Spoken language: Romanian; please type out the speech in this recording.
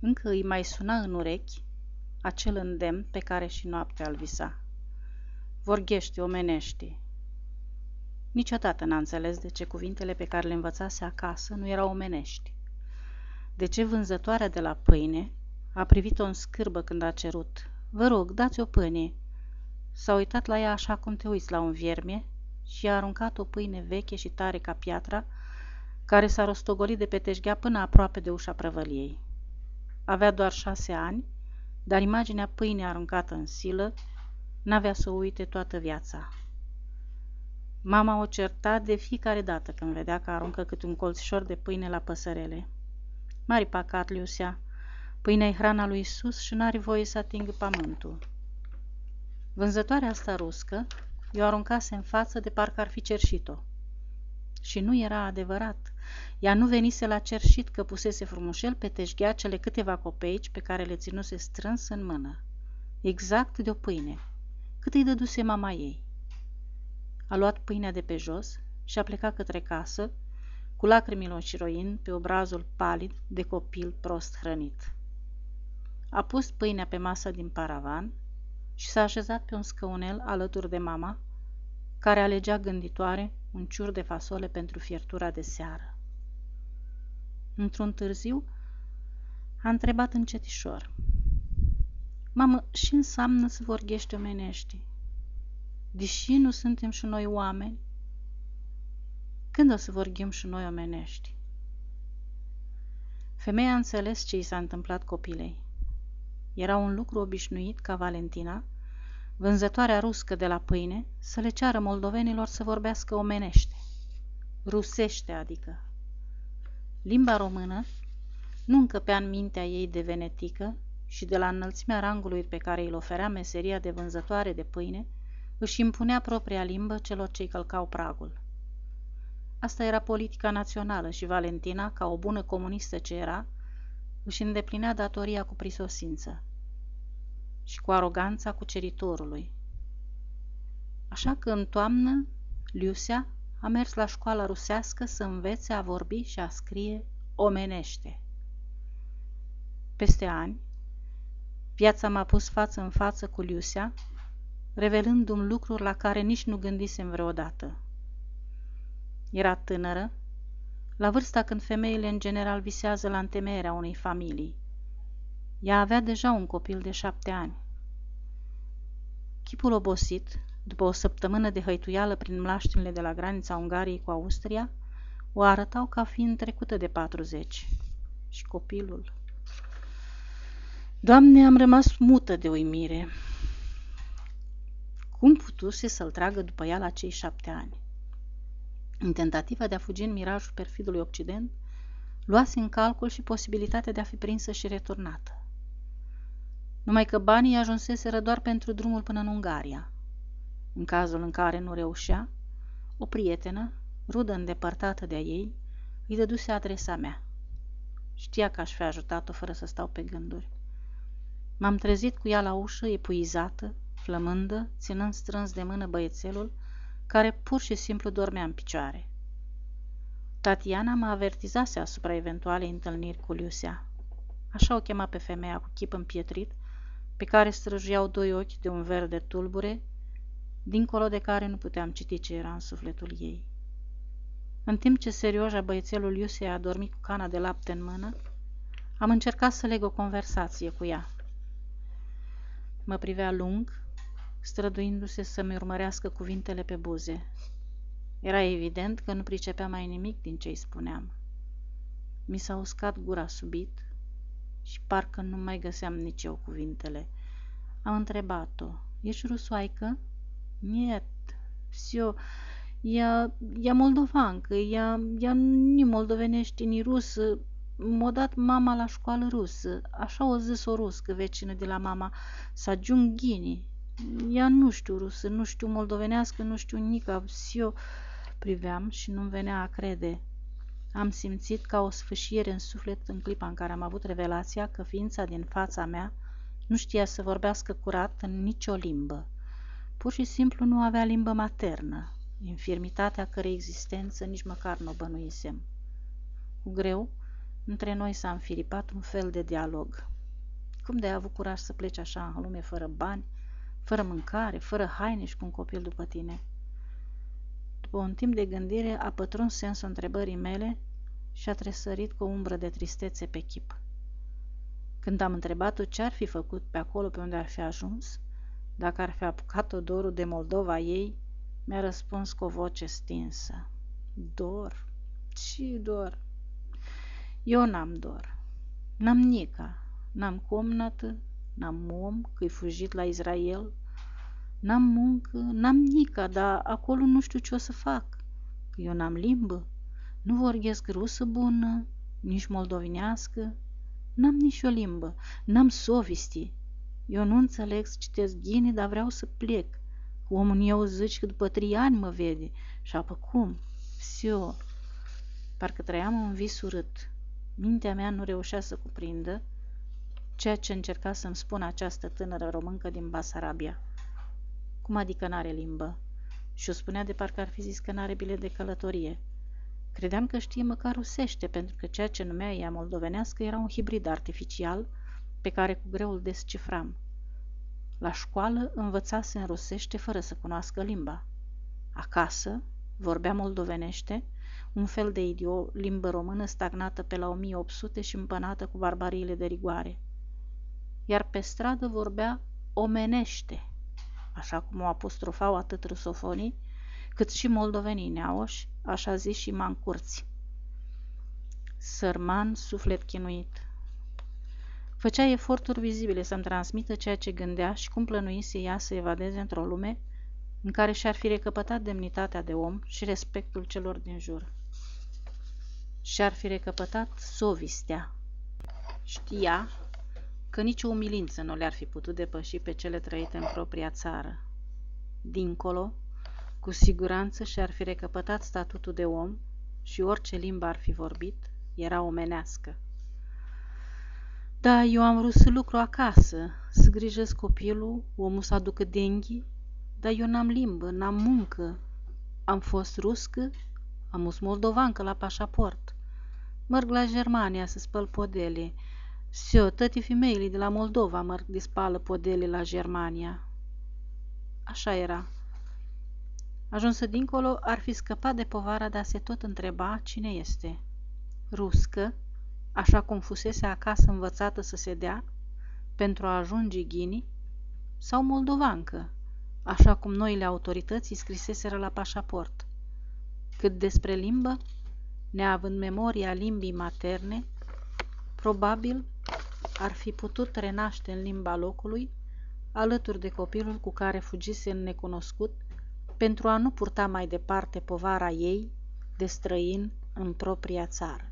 Încă îi mai suna în urechi acel îndemn pe care și noaptea îl visa. Vorghește, omenește. Niciodată n-a înțeles de ce cuvintele pe care le învățase acasă nu erau omenești. De ce vânzătoarea de la pâine a privit-o în scârbă când a cerut Vă rog, dați o pâine. S-a uitat la ea așa cum te uiți la un vierme și a aruncat o pâine veche și tare ca piatra, care s-a rostogolit de pe teșghea până aproape de ușa prăvăliei. Avea doar șase ani, dar imaginea pâinii aruncată în silă n-avea să o uite toată viața. Mama o certa de fiecare dată când vedea că aruncă câte un colțișor de pâine la păsărele. Mari pacat, Liusea, Pâinea e hrana lui Isus și n-are voie să atingă pământul. Vânzătoarea asta ruscă i-o aruncase în față de parcă ar fi cerșit-o. Și nu era adevărat. Ea nu venise la cerșit că pusese frumușel pe teșghea cele câteva copeici pe care le ținuse strâns în mână. Exact de o pâine. Cât îi dăduse mama ei. A luat pâinea de pe jos și a plecat către casă, cu lacrimile și pe obrazul palid de copil prost hrănit. A pus pâinea pe masă din paravan și s-a așezat pe un scăunel alături de mama, care alegea gânditoare un ciur de fasole pentru fiertura de seară. Într-un târziu, a întrebat încetișor. Mamă, și înseamnă să vorghești omenești? Deși nu suntem și noi oameni, când o să vorbim și noi omenești? Femeia a înțeles ce i s-a întâmplat copilei. Era un lucru obișnuit ca Valentina, vânzătoarea ruscă de la pâine, să le ceară moldovenilor să vorbească omenește. Rusește, adică. Limba română nu încăpea în mintea ei de venetică și de la înălțimea rangului pe care îl oferea meseria de vânzătoare de pâine, își impunea propria limbă celor ce-i călcau pragul. Asta era politica națională și Valentina, ca o bună comunistă ce era, își îndeplinea datoria cu prisosință și cu aroganța cuceritorului. Așa că în toamnă, Liusea a mers la școala rusească să învețe a vorbi și a scrie omenește. Peste ani, viața m-a pus față în față cu Liusea, revelându-mi lucruri la care nici nu gândisem vreodată. Era tânără, la vârsta când femeile în general visează la întemeierea unei familii. Ea avea deja un copil de șapte ani. Chipul obosit, după o săptămână de hăituială prin mlaștinile de la granița Ungariei cu Austria, o arătau ca fiind trecută de 40. Și copilul... Doamne, am rămas mută de uimire. Cum putuse să-l tragă după ea la cei șapte ani? În tentativa de a fugi în mirajul perfidului Occident, luase în calcul și posibilitatea de a fi prinsă și returnată. Numai că banii ajunseseră doar pentru drumul până în Ungaria. În cazul în care nu reușea, o prietenă, rudă îndepărtată de-a ei, îi dăduse adresa mea. Știa că aș fi ajutat-o fără să stau pe gânduri. M-am trezit cu ea la ușă, epuizată, flămândă, ținând strâns de mână băiețelul, care pur și simplu dormea în picioare. Tatiana mă avertizase asupra eventualei întâlniri cu Liusea. Așa o chema pe femeia cu chip împietrit, pe care străjuiau doi ochi de un verde tulbure, dincolo de care nu puteam citi ce era în sufletul ei. În timp ce serioja băiețelul Liusea a dormit cu cana de lapte în mână, am încercat să leg o conversație cu ea. Mă privea lung, străduindu-se să-mi urmărească cuvintele pe buze. Era evident că nu pricepea mai nimic din ce îi spuneam. Mi s-a uscat gura subit și parcă nu mai găseam nici eu cuvintele. Am întrebat-o, ești rusoaică? Niet, psio, ea, ea moldovancă, ea, ea nu moldovenește, ni rusă, m-a dat mama la școală rusă, așa o zis o ruscă vecină de la mama, să ajung ghini. Ea nu știu rusă, nu știu moldovenească, nu știu nica, eu priveam și nu-mi venea a crede. Am simțit ca o sfâșiere în suflet în clipa în care am avut revelația că ființa din fața mea nu știa să vorbească curat în nicio limbă. Pur și simplu nu avea limbă maternă, infirmitatea cărei existență nici măcar nu o bănuisem. Cu greu, Între noi s-a înfiripat un fel de dialog. Cum de ai avut curaj să pleci așa în lume fără bani, fără mâncare, fără haine și cu un copil după tine? După un timp de gândire a pătruns sensul întrebării mele și a tresărit cu o umbră de tristețe pe chip. Când am întrebat-o ce ar fi făcut pe acolo pe unde ar fi ajuns, dacă ar fi apucat-o dorul de Moldova ei, mi-a răspuns cu o voce stinsă. Dor? Ce dor? Eu n-am dor. N-am nica. N-am comnată, n-am om, că-i fugit la Israel. N-am muncă, n-am nica, dar acolo nu știu ce o să fac. Că eu n-am limbă. Nu vorbesc rusă bună, nici moldovinească. N-am nici o limbă, n-am sovisti. Eu nu înțeleg să citesc ghini, dar vreau să plec. Omul eu zici că după trei ani mă vede. Și apă cum? Sio. Parcă trăiam un vis urât. Mintea mea nu reușea să cuprindă ceea ce încerca să-mi spună această tânără româncă din Basarabia. Cum adică n-are limbă? Și o spunea de parcă ar fi zis că n-are bilet de călătorie. Credeam că știe măcar rusește, pentru că ceea ce numea ea moldovenească era un hibrid artificial pe care cu greu îl descifram. La școală învățase în rusește fără să cunoască limba. Acasă vorbea moldovenește, un fel de idio, limbă română stagnată pe la 1800 și împănată cu barbariile de rigoare. Iar pe stradă vorbea omenește, așa cum o apostrofau atât rusofonii, cât și moldovenii neauși, așa zis și mancurți. Sărman, suflet chinuit. Făcea eforturi vizibile să-mi transmită ceea ce gândea și cum plănuise ea să evadeze într-o lume în care și-ar fi recăpătat demnitatea de om și respectul celor din jur. Și-ar fi recăpătat sovistea. Știa că nicio umilință nu le-ar fi putut depăși pe cele trăite în propria țară. Dincolo, cu siguranță și-ar fi recăpătat statutul de om și orice limbă ar fi vorbit, era omenească. Da, eu am vrut să lucru acasă, să grijesc copilul, omul să aducă denghi, dar eu n-am limbă, n-am muncă. Am fost ruscă, am fost moldovancă la pașaport. Merg la Germania să spăl podele. Sio, tăti femeile de la Moldova merg de spală podele la Germania. Așa era. Ajunsă dincolo, ar fi scăpat de povara de a se tot întreba cine este. Ruscă, așa cum fusese acasă învățată să se dea, pentru a ajunge ghini, sau moldovancă, așa cum noile autorități scriseseră la pașaport. Cât despre limbă, neavând memoria limbii materne, probabil ar fi putut renaște în limba locului, alături de copilul cu care fugise în necunoscut, pentru a nu purta mai departe povara ei de străin în propria țară.